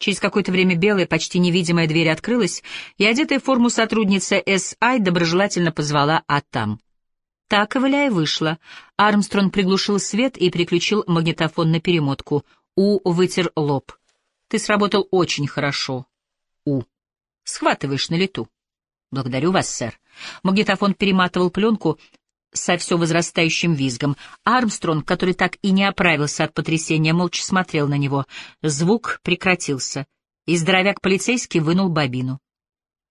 Через какое-то время белая, почти невидимая дверь открылась, и одетая в форму сотрудница С.I. доброжелательно позвала «Атам». Та, ковыляя, вышла. Армстронг приглушил свет и переключил магнитофон на перемотку. У вытер лоб. «Ты сработал очень хорошо, У. Схватываешь на лету». «Благодарю вас, сэр». Магнитофон перематывал пленку, со все возрастающим визгом. Армстронг, который так и не оправился от потрясения, молча смотрел на него. Звук прекратился, и здоровяк полицейский вынул бобину.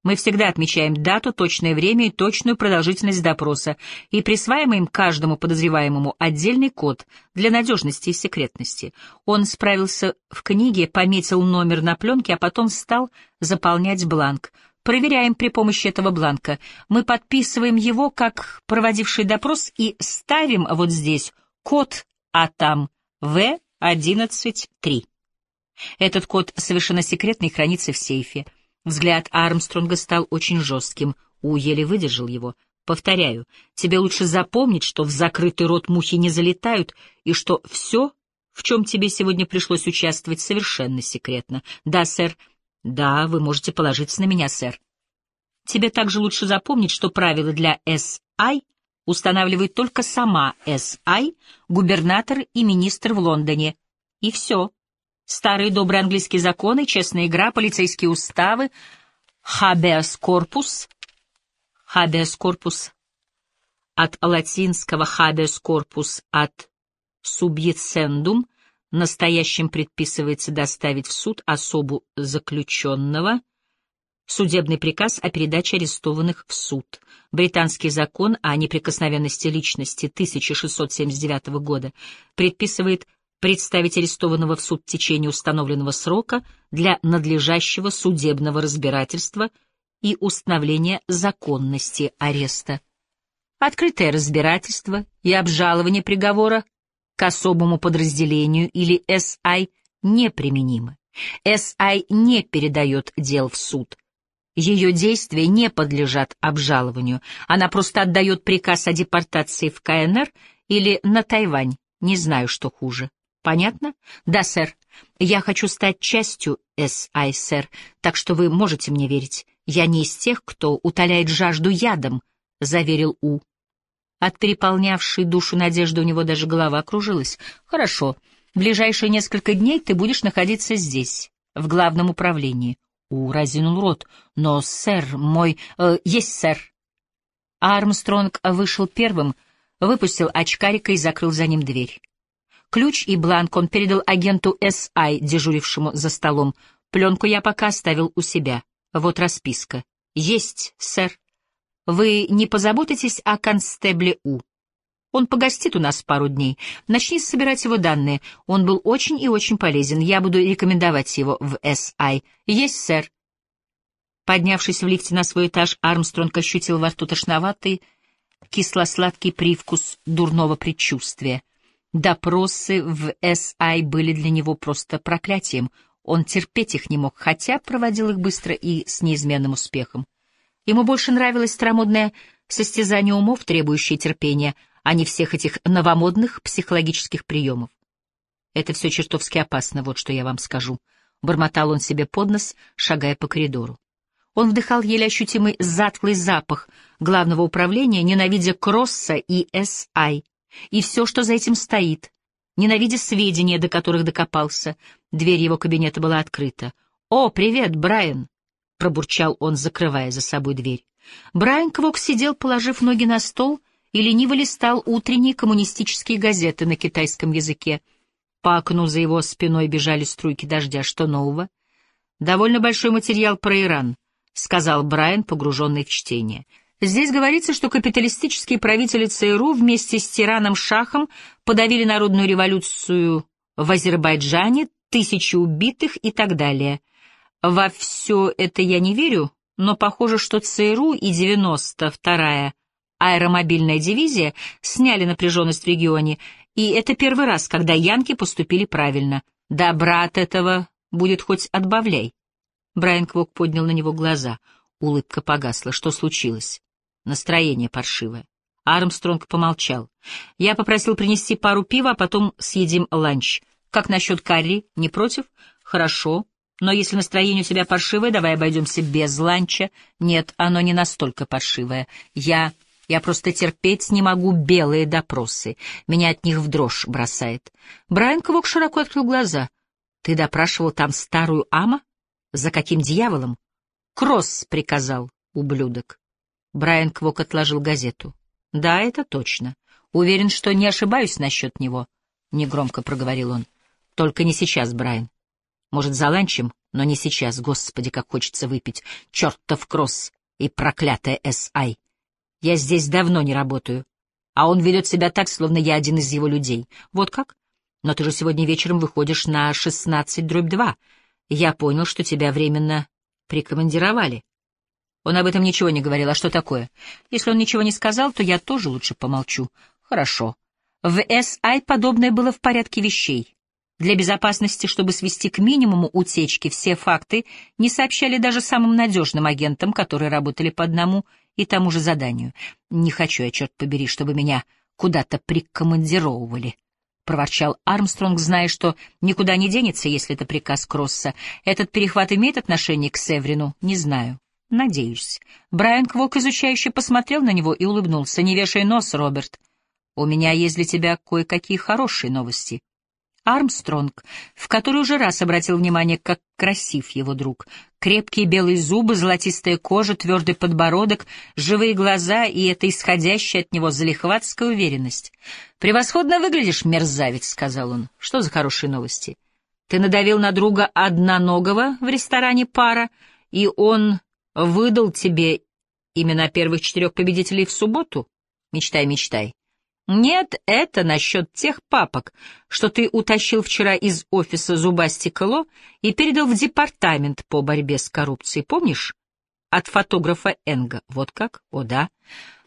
Мы всегда отмечаем дату, точное время и точную продолжительность допроса и присваиваем каждому подозреваемому отдельный код для надежности и секретности. Он справился в книге, пометил номер на пленке, а потом стал заполнять бланк — проверяем при помощи этого бланка. Мы подписываем его как проводивший допрос и ставим вот здесь код АТАМ В-11-3. Этот код совершенно секретный хранится в сейфе. Взгляд Армстронга стал очень жестким. У еле выдержал его. Повторяю, тебе лучше запомнить, что в закрытый рот мухи не залетают, и что все, в чем тебе сегодня пришлось участвовать, совершенно секретно. Да, сэр, да, вы можете положиться на меня, сэр. Тебе также лучше запомнить, что правила для SI устанавливает только сама SI, губернатор и министр в Лондоне. И все. Старые добрые английские законы, честная игра, полицейские уставы, habeas corpus, habeas corpus от латинского habeas corpus от subjecendum Настоящим предписывается доставить в суд особу заключенного, судебный приказ о передаче арестованных в суд, британский закон о неприкосновенности личности 1679 года предписывает представить арестованного в суд в течение установленного срока для надлежащего судебного разбирательства и установления законности ареста. Открытое разбирательство и обжалование приговора к особому подразделению или СИ неприменимы. СИ не передает дел в суд. Ее действия не подлежат обжалованию. Она просто отдает приказ о депортации в КНР или на Тайвань. Не знаю, что хуже. Понятно? Да, сэр. Я хочу стать частью СИ, сэр, так что вы можете мне верить. Я не из тех, кто утоляет жажду ядом, — заверил У. От переполнявшей душу надежды у него даже голова кружилась. «Хорошо. В ближайшие несколько дней ты будешь находиться здесь, в главном управлении». У разинул рот. «Но, сэр, мой... Э, есть, сэр». Армстронг вышел первым, выпустил очкарика и закрыл за ним дверь. Ключ и бланк он передал агенту С.I., дежурившему за столом. Пленку я пока оставил у себя. Вот расписка. «Есть, сэр». Вы не позаботитесь о констебле У? Он погостит у нас пару дней. Начни собирать его данные. Он был очень и очень полезен. Я буду рекомендовать его в С.I. Есть, сэр. Поднявшись в лифте на свой этаж, Армстронг ощутил во рту тошноватый, кисло-сладкий привкус дурного предчувствия. Допросы в С.I. были для него просто проклятием. Он терпеть их не мог, хотя проводил их быстро и с неизменным успехом. Ему больше нравилось старомодное состязание умов, требующее терпения, а не всех этих новомодных психологических приемов. Это все чертовски опасно, вот что я вам скажу. Бормотал он себе под нос, шагая по коридору. Он вдыхал еле ощутимый затклый запах главного управления, ненавидя Кросса и С.I. и все, что за этим стоит, ненавидя сведения, до которых докопался. Дверь его кабинета была открыта. «О, привет, Брайан!» Пробурчал он, закрывая за собой дверь. Брайан Квок сидел, положив ноги на стол, и лениво листал утренние коммунистические газеты на китайском языке. По окну за его спиной бежали струйки дождя. Что нового? «Довольно большой материал про Иран», — сказал Брайан, погруженный в чтение. «Здесь говорится, что капиталистические правители ЦРУ вместе с тираном-шахом подавили народную революцию в Азербайджане, тысячи убитых и так далее. Во все это я не верю, но похоже, что ЦРУ и 92-я аэромобильная дивизия сняли напряженность в регионе, и это первый раз, когда янки поступили правильно. Добра от этого будет хоть отбавляй. Брайан Квок поднял на него глаза. Улыбка погасла. Что случилось? Настроение паршивое. Армстронг помолчал. Я попросил принести пару пива, а потом съедим ланч. Как насчет карри? Не против? Хорошо. Но если настроение у тебя паршивое, давай обойдемся без ланча. Нет, оно не настолько паршивое. Я... Я просто терпеть не могу белые допросы. Меня от них в дрожь бросает. Брайан Квок широко открыл глаза. Ты допрашивал там старую Ама? За каким дьяволом? Кросс приказал, ублюдок. Брайан Квок отложил газету. Да, это точно. Уверен, что не ошибаюсь насчет него, — негромко проговорил он. Только не сейчас, Брайан. Может, за ланчем, но не сейчас. Господи, как хочется выпить. Чертов кросс и проклятая С.I. Я здесь давно не работаю. А он ведет себя так, словно я один из его людей. Вот как? Но ты же сегодня вечером выходишь на шестнадцать дробь два. Я понял, что тебя временно прикомандировали. Он об этом ничего не говорил. А что такое? Если он ничего не сказал, то я тоже лучше помолчу. Хорошо. В САИ подобное было в порядке вещей. Для безопасности, чтобы свести к минимуму утечки, все факты не сообщали даже самым надежным агентам, которые работали по одному и тому же заданию. Не хочу я, черт побери, чтобы меня куда-то прикомандировывали. — проворчал Армстронг, зная, что никуда не денется, если это приказ Кросса. «Этот перехват имеет отношение к Севрину? Не знаю. Надеюсь». Брайан Квок изучающе посмотрел на него и улыбнулся. «Не вешай нос, Роберт. У меня есть для тебя кое-какие хорошие новости». Армстронг, в который уже раз обратил внимание, как красив его друг. Крепкие белые зубы, золотистая кожа, твердый подбородок, живые глаза и эта исходящая от него залихватская уверенность. «Превосходно выглядишь, мерзавец», — сказал он. «Что за хорошие новости? Ты надавил на друга одноногого в ресторане пара, и он выдал тебе имена первых четырех победителей в субботу? Мечтай, мечтай. Нет, это насчет тех папок, что ты утащил вчера из офиса зубастикало и передал в департамент по борьбе с коррупцией, помнишь? От фотографа Энга. Вот как? О, да.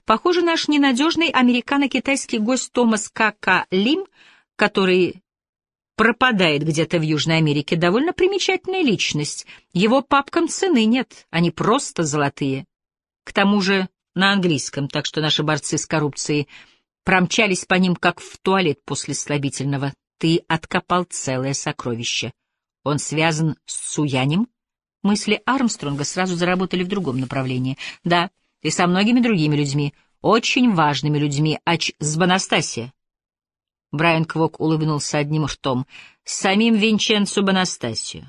Похоже, наш ненадежный американо-китайский гость Томас К.К. Лим, который пропадает где-то в Южной Америке, довольно примечательная личность. Его папкам цены нет, они просто золотые. К тому же на английском, так что наши борцы с коррупцией — промчались по ним, как в туалет после слабительного. Ты откопал целое сокровище. Он связан с Суянем? Мысли Армстронга сразу заработали в другом направлении. Да, и со многими другими людьми, очень важными людьми, ач с Бонастасия. Брайан Квок улыбнулся одним ртом. С самим Винченцо Бонастасио.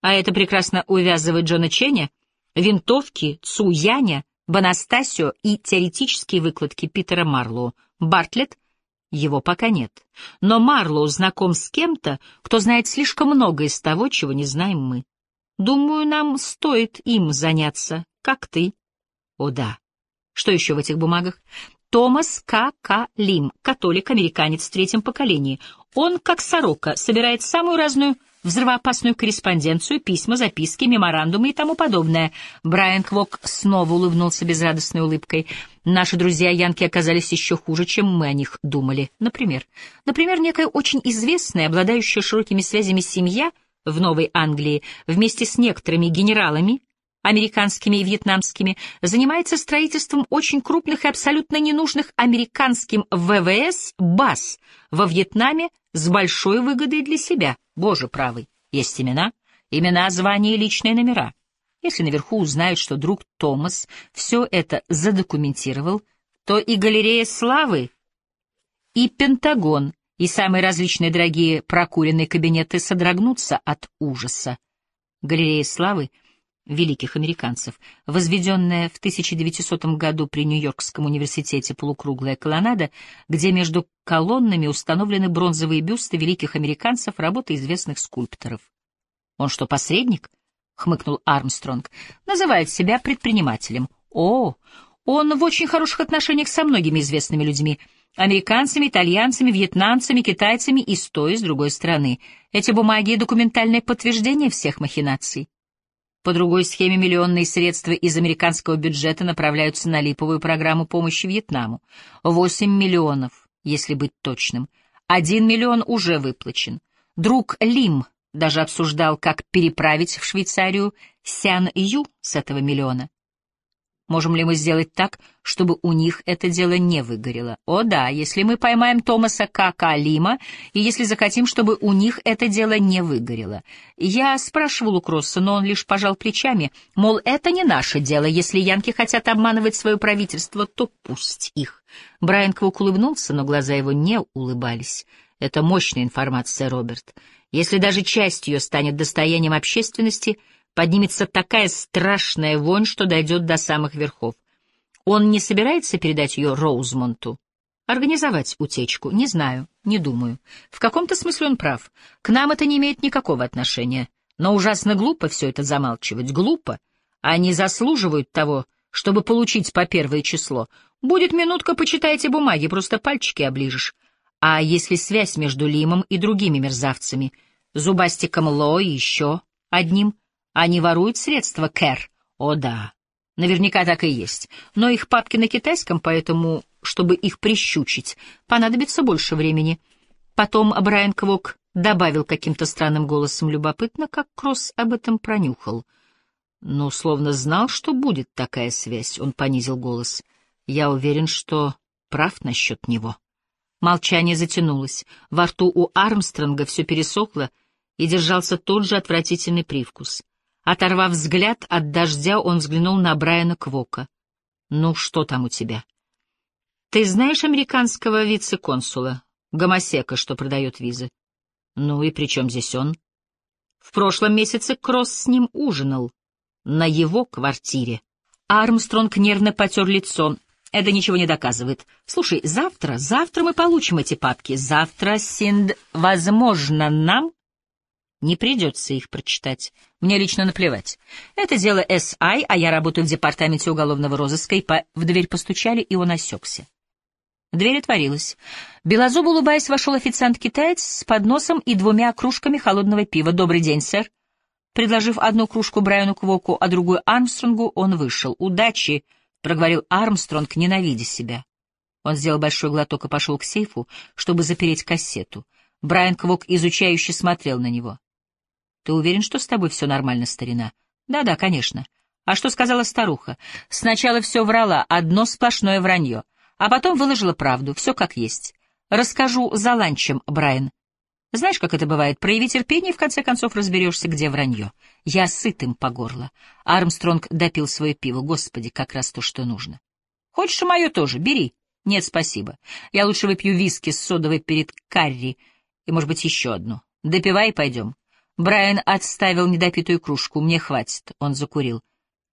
А это прекрасно увязывает Джона Ченя, винтовки, Цуяня Бонастасио и теоретические выкладки Питера Марлоу. Бартлетт? Его пока нет. Но Марлоу знаком с кем-то, кто знает слишком много из того, чего не знаем мы. Думаю, нам стоит им заняться, как ты. О да. Что еще в этих бумагах? Томас К. К. Лим, католик-американец в третьем поколении. Он, как сорока, собирает самую разную взрывоопасную корреспонденцию, письма, записки, меморандумы и тому подобное. Брайан Квок снова улыбнулся безрадостной улыбкой. Наши друзья-янки оказались еще хуже, чем мы о них думали. Например, например, некая очень известная, обладающая широкими связями семья в Новой Англии вместе с некоторыми генералами, американскими и вьетнамскими, занимается строительством очень крупных и абсолютно ненужных американским ВВС баз во Вьетнаме с большой выгодой для себя. Боже правый, есть имена, имена, звания и личные номера. Если наверху узнают, что друг Томас все это задокументировал, то и галерея славы, и Пентагон, и самые различные дорогие прокуренные кабинеты содрогнутся от ужаса. Галерея славы — великих американцев, возведенная в 1900 году при Нью-Йоркском университете полукруглая колоннада, где между колоннами установлены бронзовые бюсты великих американцев работы известных скульпторов. «Он что, посредник?» — хмыкнул Армстронг. «Называет себя предпринимателем. О, он в очень хороших отношениях со многими известными людьми, американцами, итальянцами, вьетнамцами, китайцами и с той, и с другой стороны. Эти бумаги — документальное подтверждение всех махинаций. По другой схеме миллионные средства из американского бюджета направляются на липовую программу помощи Вьетнаму. 8 миллионов, если быть точным. Один миллион уже выплачен. Друг Лим даже обсуждал, как переправить в Швейцарию Сян Ю с этого миллиона. Можем ли мы сделать так, чтобы у них это дело не выгорело? О да, если мы поймаем Томаса Кака Лима, и если захотим, чтобы у них это дело не выгорело. Я спрашивал у Кросса, но он лишь пожал плечами, мол, это не наше дело, если янки хотят обманывать свое правительство, то пусть их. Брайан Квук улыбнулся, но глаза его не улыбались. Это мощная информация, Роберт. Если даже часть ее станет достоянием общественности — поднимется такая страшная вонь, что дойдет до самых верхов. Он не собирается передать ее Роузмонту? Организовать утечку? Не знаю, не думаю. В каком-то смысле он прав. К нам это не имеет никакого отношения. Но ужасно глупо все это замалчивать. Глупо. Они заслуживают того, чтобы получить по первое число. Будет минутка, почитайте бумаги, просто пальчики оближешь. А если связь между Лимом и другими мерзавцами, Зубастиком Ло и еще одним, они воруют средства, Кэр? О, да. Наверняка так и есть. Но их папки на китайском, поэтому, чтобы их прищучить, понадобится больше времени. Потом Брайан Квок добавил каким-то странным голосом любопытно, как Кросс об этом пронюхал. Ну, словно знал, что будет такая связь, он понизил голос. Я уверен, что прав насчет него. Молчание затянулось. Во рту у Армстронга все пересохло, и держался тот же отвратительный привкус. Оторвав взгляд от дождя, он взглянул на Брайана Квока. «Ну, что там у тебя?» «Ты знаешь американского вице-консула, гомосека, что продает визы?» «Ну и при чем здесь он?» «В прошлом месяце Кросс с ним ужинал. На его квартире». Армстронг нервно потер лицо. «Это ничего не доказывает. Слушай, завтра, завтра мы получим эти папки. Завтра, Синд, возможно, нам не придется их прочитать. Мне лично наплевать. Это дело С.I., а я работаю в департаменте уголовного розыска, и по... в дверь постучали, и он осекся. Дверь отворилась. Белозуб, улыбаясь, вошел официант-китаец с подносом и двумя кружками холодного пива. «Добрый день, сэр». Предложив одну кружку Брайану Квоку, а другую Армстронгу, он вышел. «Удачи!» — проговорил Армстронг, ненавидя себя. Он сделал большой глоток и пошел к сейфу, чтобы запереть кассету. Брайан Квок изучающе смотрел на него. Ты уверен, что с тобой все нормально, старина? Да-да, конечно. А что сказала старуха? Сначала все врала, одно сплошное вранье, а потом выложила правду, все как есть. Расскажу за ланчем, Брайан. Знаешь, как это бывает? Прояви терпение, и в конце концов разберешься, где вранье. Я сыт им по горло. Армстронг допил свое пиво. Господи, как раз то, что нужно. Хочешь и мое тоже? Бери. Нет, спасибо. Я лучше выпью виски с содовой перед карри и, может быть, еще одну. Допивай и пойдем. Брайан отставил недопитую кружку. «Мне хватит». Он закурил.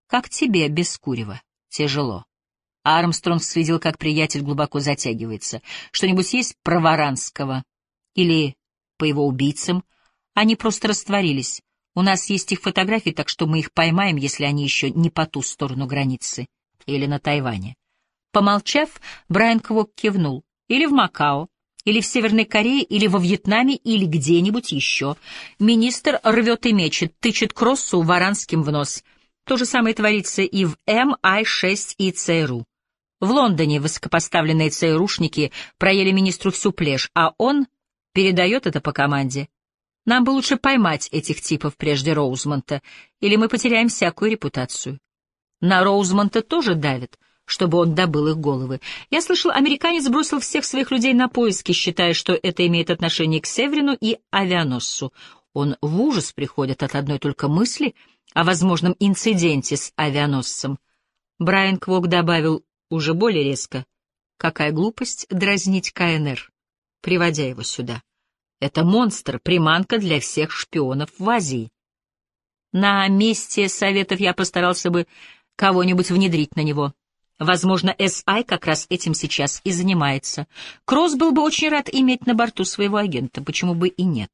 «Как тебе без курева?» «Тяжело». Армстронг следил, как приятель глубоко затягивается. «Что-нибудь есть про Варанского? Или по его убийцам?» Они просто растворились. У нас есть их фотографии, так что мы их поймаем, если они еще не по ту сторону границы. Или на Тайване. Помолчав, Брайан Квок кивнул. Или в Макао или в Северной Корее, или во Вьетнаме, или где-нибудь еще. Министр рвет и мечет, тычет Кроссу варанским в нос. То же самое творится и в МИ-6 и ЦРУ. В Лондоне высокопоставленные ЦРУшники проели министру всю плешь, а он передает это по команде. Нам бы лучше поймать этих типов прежде Роузмонта, или мы потеряем всякую репутацию. На Роузмонта тоже давят — чтобы он добыл их головы. Я слышал, американец бросил всех своих людей на поиски, считая, что это имеет отношение к Северину и авианосцу. Он в ужас приходит от одной только мысли о возможном инциденте с авианосцем. Брайан Квок добавил уже более резко. Какая глупость дразнить КНР, приводя его сюда. Это монстр, приманка для всех шпионов в Азии. На месте советов я постарался бы кого-нибудь внедрить на него. Возможно, С.I. как раз этим сейчас и занимается. Кросс был бы очень рад иметь на борту своего агента, почему бы и нет.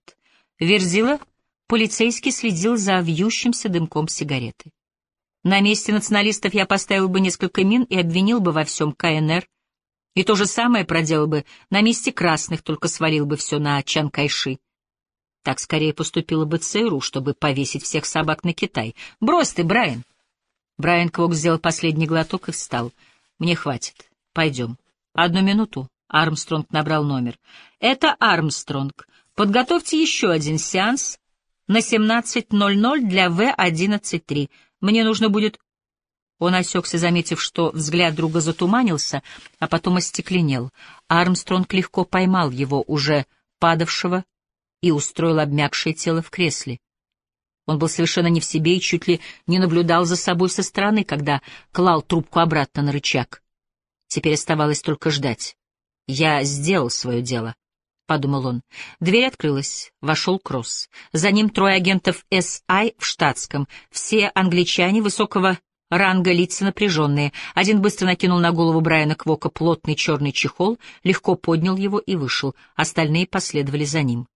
Верзила полицейский следил за вьющимся дымком сигареты. На месте националистов я поставил бы несколько мин и обвинил бы во всем КНР. И то же самое проделал бы на месте красных, только свалил бы все на Чан Кайши. Так скорее поступило бы ЦРУ, чтобы повесить всех собак на Китай. Брось ты, Брайан! Брайан Квок сделал последний глоток и встал. «Мне хватит. Пойдем». «Одну минуту». Армстронг набрал номер. «Это Армстронг. Подготовьте еще один сеанс на 17.00 для В-11.3. Мне нужно будет Он осекся, заметив, что взгляд друга затуманился, а потом остекленел. Армстронг легко поймал его, уже падавшего, и устроил обмякшее тело в кресле. Он был совершенно не в себе и чуть ли не наблюдал за собой со стороны, когда клал трубку обратно на рычаг. Теперь оставалось только ждать. «Я сделал свое дело», — подумал он. Дверь открылась. Вошел Кросс. За ним трое агентов САИ в штатском. Все англичане высокого ранга лица напряженные. Один быстро накинул на голову Брайана Квока плотный черный чехол, легко поднял его и вышел. Остальные последовали за ним.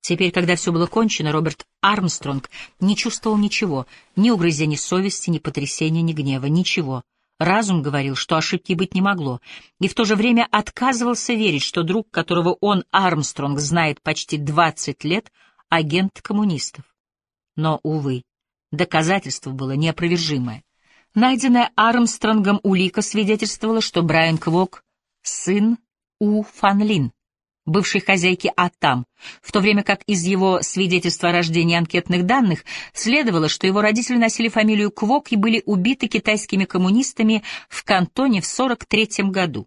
Теперь, когда все было кончено, Роберт Армстронг не чувствовал ничего, ни угрызений совести, ни потрясения, ни гнева, ничего. Разум говорил, что ошибки быть не могло, и в то же время отказывался верить, что друг, которого он, Армстронг, знает почти 20 лет, агент коммунистов. Но, увы, доказательство было неопровержимое. Найденная Армстронгом улика свидетельствовала, что Брайан Квок — сын У. Фанлин, бывшей хозяйки Атам, в то время как из его свидетельства о рождении анкетных данных следовало, что его родители носили фамилию Квок и были убиты китайскими коммунистами в Кантоне в 43 году.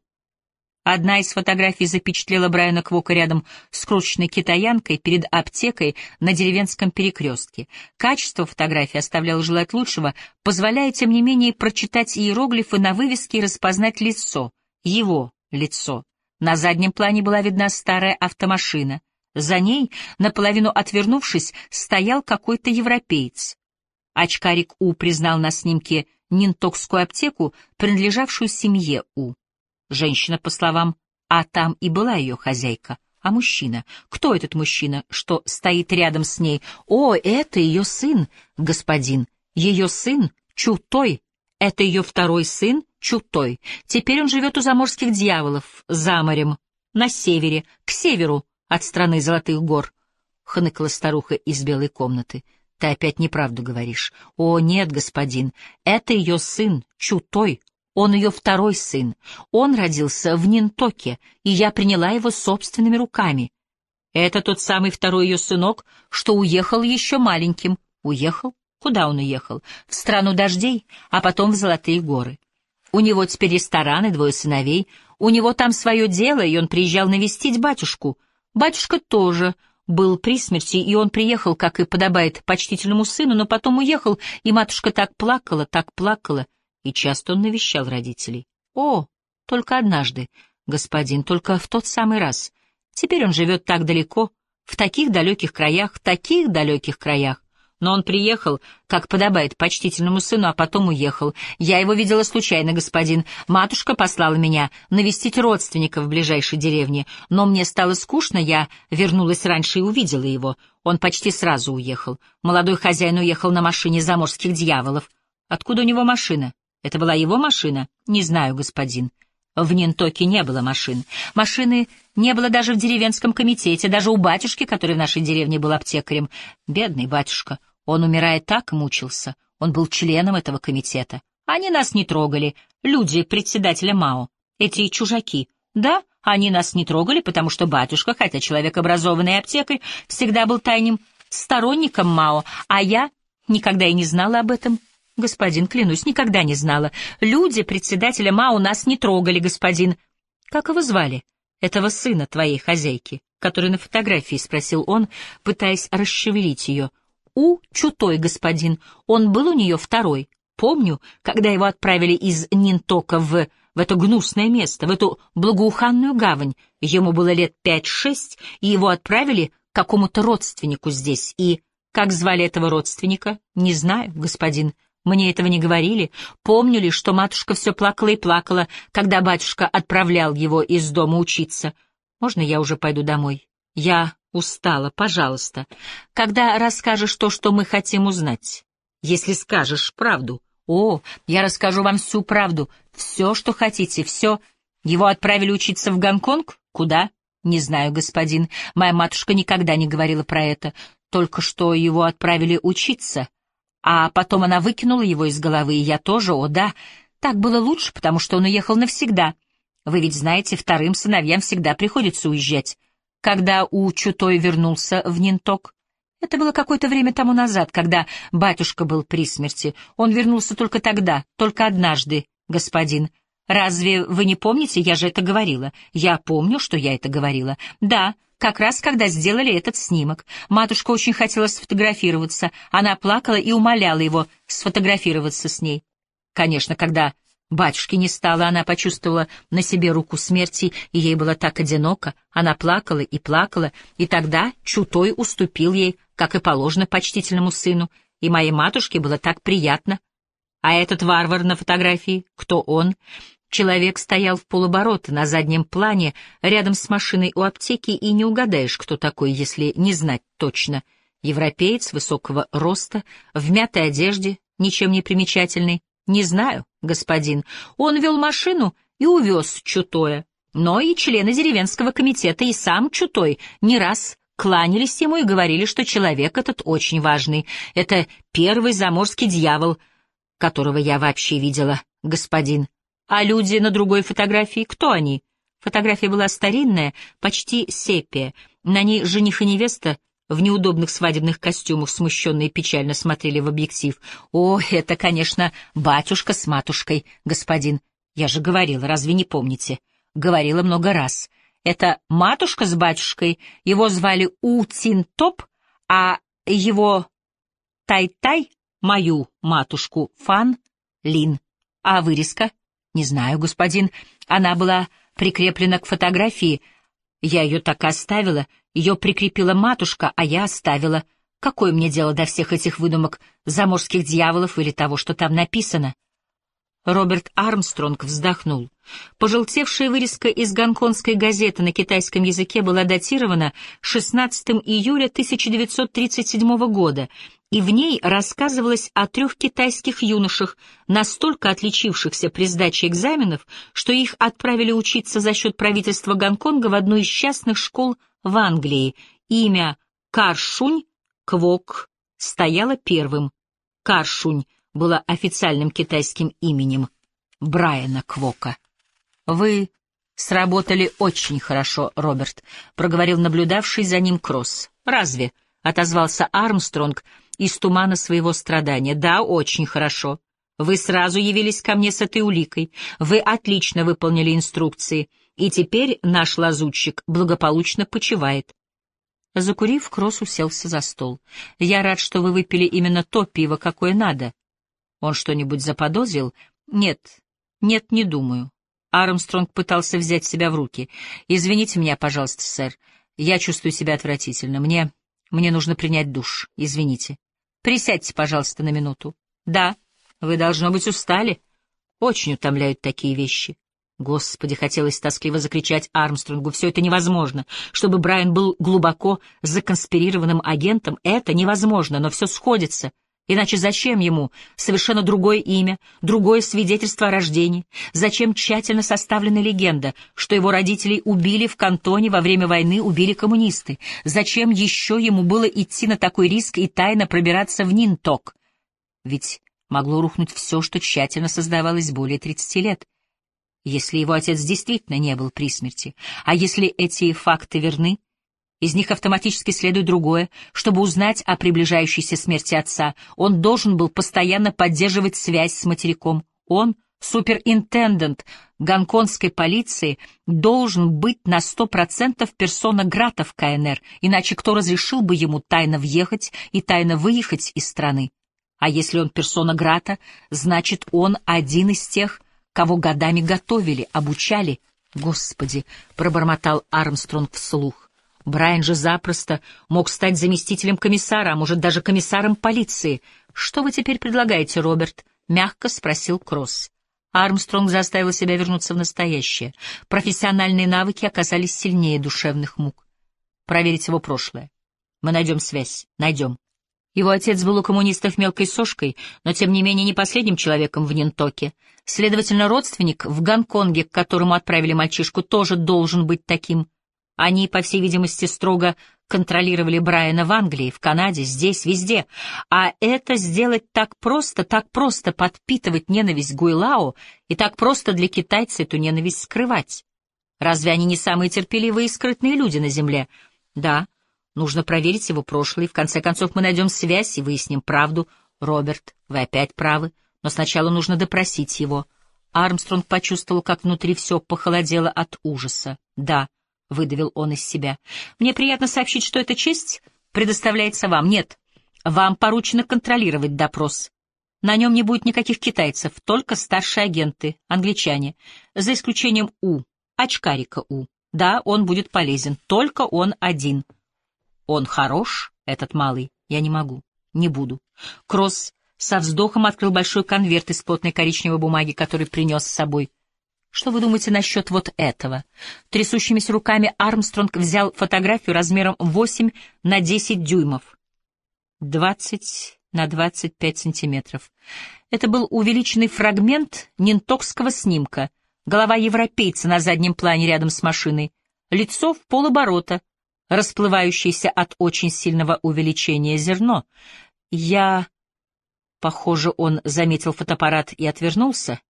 Одна из фотографий запечатлела Брайана Квока рядом с крученной китаянкой перед аптекой на деревенском перекрестке. Качество фотографии оставляло желать лучшего, позволяя, тем не менее, прочитать иероглифы на вывеске и распознать лицо, его лицо. На заднем плане была видна старая автомашина. За ней, наполовину отвернувшись, стоял какой-то европеец. Очкарик У признал на снимке Нинтокскую аптеку, принадлежавшую семье У. Женщина, по словам, а там и была ее хозяйка. А мужчина? Кто этот мужчина, что стоит рядом с ней? О, это ее сын, господин. Ее сын, Чутой. Это ее второй сын, Чутой. Теперь он живет у заморских дьяволов, за морем, на севере, к северу от страны Золотых гор. Хныкала старуха из белой комнаты. Ты опять неправду говоришь. О, нет, господин, это ее сын, Чутой. Он ее второй сын. Он родился в Нинтоке, и я приняла его собственными руками. Это тот самый второй ее сынок, что уехал еще маленьким. Уехал? Куда он уехал? В страну дождей, а потом в Золотые горы. У него теперь ресторан и двое сыновей. У него там свое дело, и он приезжал навестить батюшку. Батюшка тоже был при смерти, и он приехал, как и подобает почтительному сыну, но потом уехал, и матушка так плакала, так плакала, и часто он навещал родителей. О, только однажды, господин, только в тот самый раз. Теперь он живет так далеко, в таких далеких краях, в таких далеких краях. Но он приехал, как подобает почтительному сыну, а потом уехал. Я его видела случайно, господин. Матушка послала меня навестить родственников в ближайшей деревне. Но мне стало скучно, я вернулась раньше и увидела его. Он почти сразу уехал. Молодой хозяин уехал на машине заморских дьяволов. Откуда у него машина? Это была его машина? Не знаю, господин. В Нинтоке не было машин. Машины не было даже в деревенском комитете, даже у батюшки, который в нашей деревне был аптекарем. Бедный батюшка. Он, умирая, так мучился. Он был членом этого комитета. Они нас не трогали, люди председателя МАО, эти чужаки. Да, они нас не трогали, потому что батюшка, хотя человек образованный аптекарь, всегда был тайным сторонником МАО, а я никогда и не знала об этом. Господин, клянусь, никогда не знала. Люди председателя МАО нас не трогали, господин. Как его звали? Этого сына твоей хозяйки, который на фотографии, спросил он, пытаясь расшевелить ее — у Чутой господин. Он был у нее второй. Помню, когда его отправили из Нинтока в, в это гнусное место, в эту благоуханную гавань. Ему было лет пять-шесть, и его отправили к какому-то родственнику здесь. И как звали этого родственника? Не знаю, господин. Мне этого не говорили. Помню ли, что матушка все плакала и плакала, когда батюшка отправлял его из дома учиться. Можно я уже пойду домой? Я устала, пожалуйста. Когда расскажешь то, что мы хотим узнать? Если скажешь правду. О, я расскажу вам всю правду. Все, что хотите, все. Его отправили учиться в Гонконг? Куда? Не знаю, господин. Моя матушка никогда не говорила про это. Только что его отправили учиться. А потом она выкинула его из головы, и я тоже, о да. Так было лучше, потому что он уехал навсегда. Вы ведь знаете, вторым сыновьям всегда приходится уезжать когда У Чутой вернулся в Нинток. Это было какое-то время тому назад, когда батюшка был при смерти. Он вернулся только тогда, только однажды, господин. Разве вы не помните, я же это говорила? Я помню, что я это говорила. Да, как раз когда сделали этот снимок. Матушка очень хотела сфотографироваться. Она плакала и умоляла его сфотографироваться с ней. Конечно, когда батюшки не стало, она почувствовала на себе руку смерти, и ей было так одиноко. Она плакала и плакала, и тогда Чутой уступил ей, как и положено почтительному сыну, и моей матушке было так приятно. А этот варвар на фотографии, кто он? Человек стоял в полоборота на заднем плане, рядом с машиной у аптеки, и не угадаешь, кто такой, если не знать точно. Европеец высокого роста, в мятой одежде, ничем не примечательный. Не знаю, господин. Он вел машину и увез Чутое. Но и члены деревенского комитета, и сам Чутой не раз кланялись ему и говорили, что человек этот очень важный. Это первый заморский дьявол, которого я вообще видела, господин. А люди на другой фотографии, кто они? Фотография была старинная, почти сепия. На ней жених и невеста в неудобных свадебных костюмах смущенно и печально смотрели в объектив. «О, это, конечно, батюшка с матушкой, господин. Я же говорила, разве не помните?» Говорила много раз. Это матушка с батюшкой, его звали У-Тин-Топ, а его Тай-Тай, мою матушку, Фан Лин. А вырезка? Не знаю, господин. Она была прикреплена к фотографии. Я ее так и оставила. Ее прикрепила матушка, а я оставила. Какое мне дело до всех этих выдумок заморских дьяволов или того, что там написано? Роберт Армстронг вздохнул. Пожелтевшая вырезка из гонконгской газеты на китайском языке была датирована 16 июля 1937 года, и в ней рассказывалось о трех китайских юношах, настолько отличившихся при сдаче экзаменов, что их отправили учиться за счет правительства Гонконга в одну из частных школ в Англии. Имя Каршунь Квок стояло первым. Каршунь было официальным китайским именем Брайана Квока. «Вы сработали очень хорошо, Роберт», — проговорил наблюдавший за ним Кросс. «Разве?» — отозвался Армстронг из тумана своего страдания. «Да, очень хорошо. Вы сразу явились ко мне с этой уликой. Вы отлично выполнили инструкции, и теперь наш лазутчик благополучно почивает. Закурив, Кросс уселся за стол. «Я рад, что вы выпили именно то пиво, какое надо. Он что-нибудь заподозрил? Нет, нет, не думаю. Армстронг пытался взять себя в руки. Извините меня, пожалуйста, сэр. Я чувствую себя отвратительно. Мне... мне нужно принять душ. Извините. Присядьте, пожалуйста, на минуту. Да, вы, должно быть, устали. Очень утомляют такие вещи. Господи, хотелось тоскливо закричать Армстронгу, все это невозможно. Чтобы Брайан был глубоко законспирированным агентом, это невозможно, но все сходится. Иначе зачем ему совершенно другое имя, другое свидетельство о рождении? Зачем тщательно составлена легенда, что его родителей убили в кантоне во время войны, убили коммунисты? Зачем еще ему было идти на такой риск и тайно пробираться в Нинток? Ведь могло рухнуть все, что тщательно создавалось более 30 лет. Если его отец действительно не был при смерти, а если эти факты верны, из них автоматически следует другое. Чтобы узнать о приближающейся смерти отца, он должен был постоянно поддерживать связь с материком. Он, суперинтендент гонконгской полиции, должен быть на сто процентов персона Грата в КНР, иначе кто разрешил бы ему тайно въехать и тайно выехать из страны? А если он персона Грата, значит, он один из тех, кого годами готовили, обучали. Господи, пробормотал Армстронг вслух. Брайан же запросто мог стать заместителем комиссара, а может даже комиссаром полиции. «Что вы теперь предлагаете, Роберт?» — мягко спросил Кросс. Армстронг заставил себя вернуться в настоящее. Профессиональные навыки оказались сильнее душевных мук. Проверить его прошлое. Мы найдем связь. Найдем. Его отец был у коммунистов мелкой сошкой, но тем не менее не последним человеком в Нинтоке. Следовательно, родственник в Гонконге, к которому отправили мальчишку, тоже должен быть таким. Они, по всей видимости, строго контролировали Брайана в Англии, в Канаде, здесь, везде. А это сделать так просто, так просто подпитывать ненависть Гуйлао и так просто для китайца эту ненависть скрывать. Разве они не самые терпеливые и скрытные люди на земле? Да, Нужно проверить его прошлое, и в конце концов мы найдем связь и выясним правду. Роберт, вы опять правы, но сначала нужно допросить его. Армстронг почувствовал, как внутри все похолодело от ужаса. «Да», — выдавил он из себя, — «мне приятно сообщить, что эта честь предоставляется вам. Нет, вам поручено контролировать допрос. На нем не будет никаких китайцев, только старшие агенты, англичане, за исключением У, очкарика У. Да, он будет полезен, только он один». Он хорош, этот малый. Я не могу, не буду. Кросс со вздохом открыл большой конверт из плотной коричневой бумаги, который принес с собой. Что вы думаете насчет вот этого? Трясущимися руками Армстронг взял фотографию размером 8 на 10 дюймов. 20 на 25 сантиметров. Это был увеличенный фрагмент нинтокского снимка. Голова европейца на заднем плане рядом с машиной. Лицо в полоборота — расплывающееся от очень сильного увеличения зерно. Я... Похоже, он заметил фотоаппарат и отвернулся.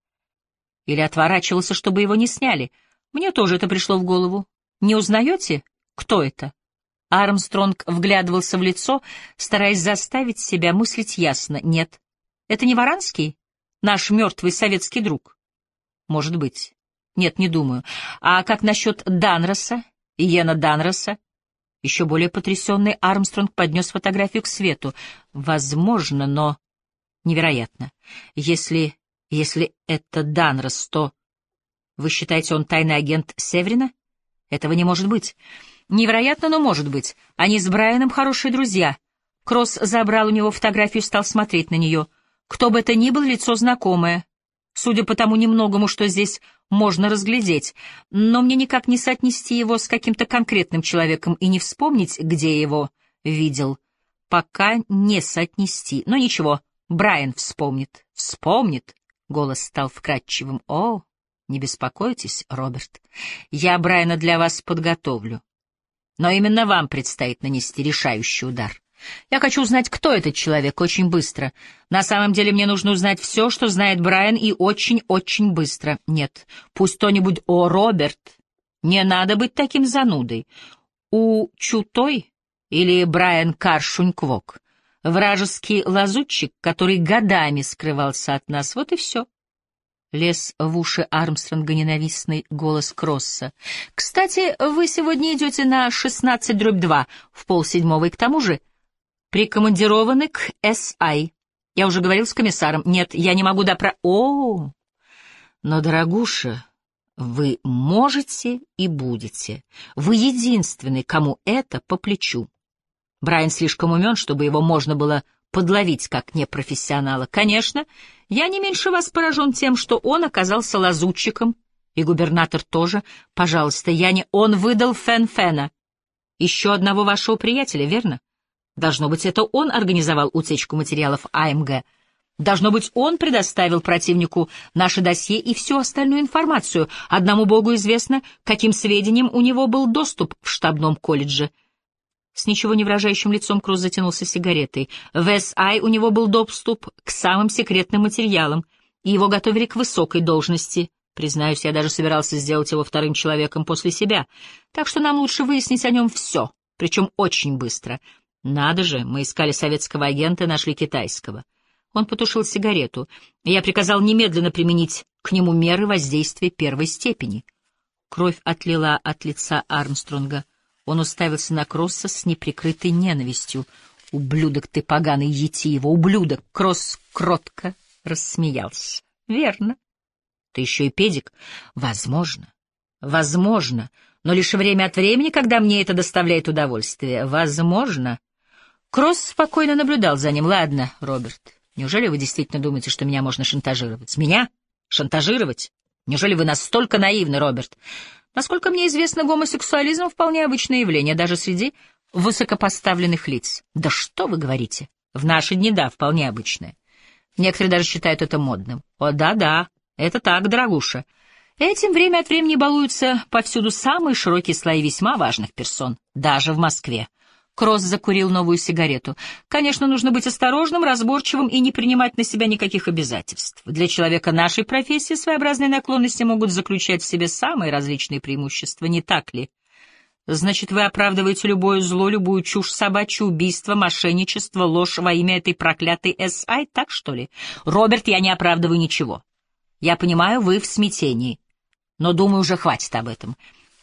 Или отворачивался, чтобы его не сняли. Мне тоже это пришло в голову. Не узнаете, кто это? Армстронг вглядывался в лицо, стараясь заставить себя мыслить ясно. Нет. Это не Варанский? Наш мертвый советский друг? Может быть. Нет, не думаю. А как насчет Данроса? Иена Данроса? Еще более потрясенный Армстронг поднес фотографию к свету. Возможно, но невероятно. Если... если это Данрос, то... Вы считаете, он тайный агент Северина? Этого не может быть. Невероятно, но может быть. Они с Брайаном хорошие друзья. Кросс забрал у него фотографию и стал смотреть на нее. Кто бы это ни был, лицо знакомое. Судя по тому немногому, что здесь можно разглядеть, но мне никак не соотнести его с каким-то конкретным человеком и не вспомнить, где его видел. Пока не соотнести. Но ничего, Брайан вспомнит. Вспомнит. Голос стал вкрадчивым. О, не беспокойтесь, Роберт. Я Брайана для вас подготовлю. Но именно вам предстоит нанести решающий удар. Я хочу узнать, кто этот человек, очень быстро. На самом деле мне нужно узнать все, что знает Брайан, и очень-очень быстро. Нет, пусть кто-нибудь... О, Роберт! Не надо быть таким занудой. У Чутой или Брайан Каршуньквок вражеский лазутчик, который годами скрывался от нас, вот и все. Лез в уши Армстронга ненавистный голос Кросса. «Кстати, вы сегодня идете на 16 дробь 2 в полседьмого, и к тому же прикомандированы к С.I. Я уже говорил с комиссаром. Нет, я не могу допра... О, но, дорогуша, вы можете и будете. Вы единственный, кому это по плечу. Брайан слишком умен, чтобы его можно было подловить как непрофессионала. Конечно, я не меньше вас поражен тем, что он оказался лазутчиком, и губернатор тоже. Пожалуйста, я не... Он выдал Фен-Фена. Еще одного вашего приятеля, верно? Должно быть, это он организовал утечку материалов АМГ. Должно быть, он предоставил противнику наше досье и всю остальную информацию. Одному богу известно, каким сведениям у него был доступ в штабном колледже. С ничего не выражающим лицом Круз затянулся сигаретой. В САИ у него был доступ к самым секретным материалам, и его готовили к высокой должности. Признаюсь, я даже собирался сделать его вторым человеком после себя, так что нам лучше выяснить о нем все, причем очень быстро — надо же, мы искали советского агента, нашли китайского. Он потушил сигарету, и я приказал немедленно применить к нему меры воздействия первой степени. Кровь отлила от лица Армстронга. Он уставился на Кросса с неприкрытой ненавистью. «Ублюдок ты поганый, Етиева, ублюдок!» Кросс кротко рассмеялся. «Верно. Ты еще и педик? Возможно. Возможно. Но лишь время от времени, когда мне это доставляет удовольствие. Возможно. Кросс спокойно наблюдал за ним. «Ладно, Роберт, неужели вы действительно думаете, что меня можно шантажировать? Меня? Шантажировать? Неужели вы настолько наивны, Роберт? Насколько мне известно, гомосексуализм — вполне обычное явление, даже среди высокопоставленных лиц. Да что вы говорите? В наши дни, да, вполне обычное. Некоторые даже считают это модным. О, да-да, это так, дорогуша. Этим время от времени балуются повсюду самые широкие слои весьма важных персон, даже в Москве. Кросс закурил новую сигарету. Конечно, нужно быть осторожным, разборчивым и не принимать на себя никаких обязательств. Для человека нашей профессии своеобразные наклонности могут заключать в себе самые различные преимущества, не так ли? Значит, вы оправдываете любое зло, любую чушь собачье, убийство, мошенничество, ложь во имя этой проклятой С.I., так что ли? Роберт, я не оправдываю ничего. Я понимаю, вы в смятении. Но, думаю, уже хватит об этом.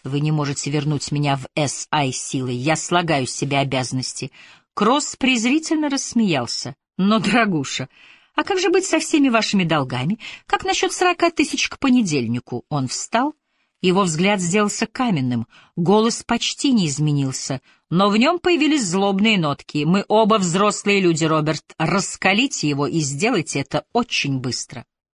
Вы не можете вернуть меня в С.I. силой. Я слагаю с себя обязанности. Кросс презрительно рассмеялся. Но, дорогуша, а как же быть со всеми вашими долгами? Как насчет сорока тысяч к понедельнику? Он встал его взгляд сделался каменным, голос почти не изменился, но в нем появились злобные нотки. «Мы оба взрослые люди, Роберт. Раскалите его и сделайте это очень быстро».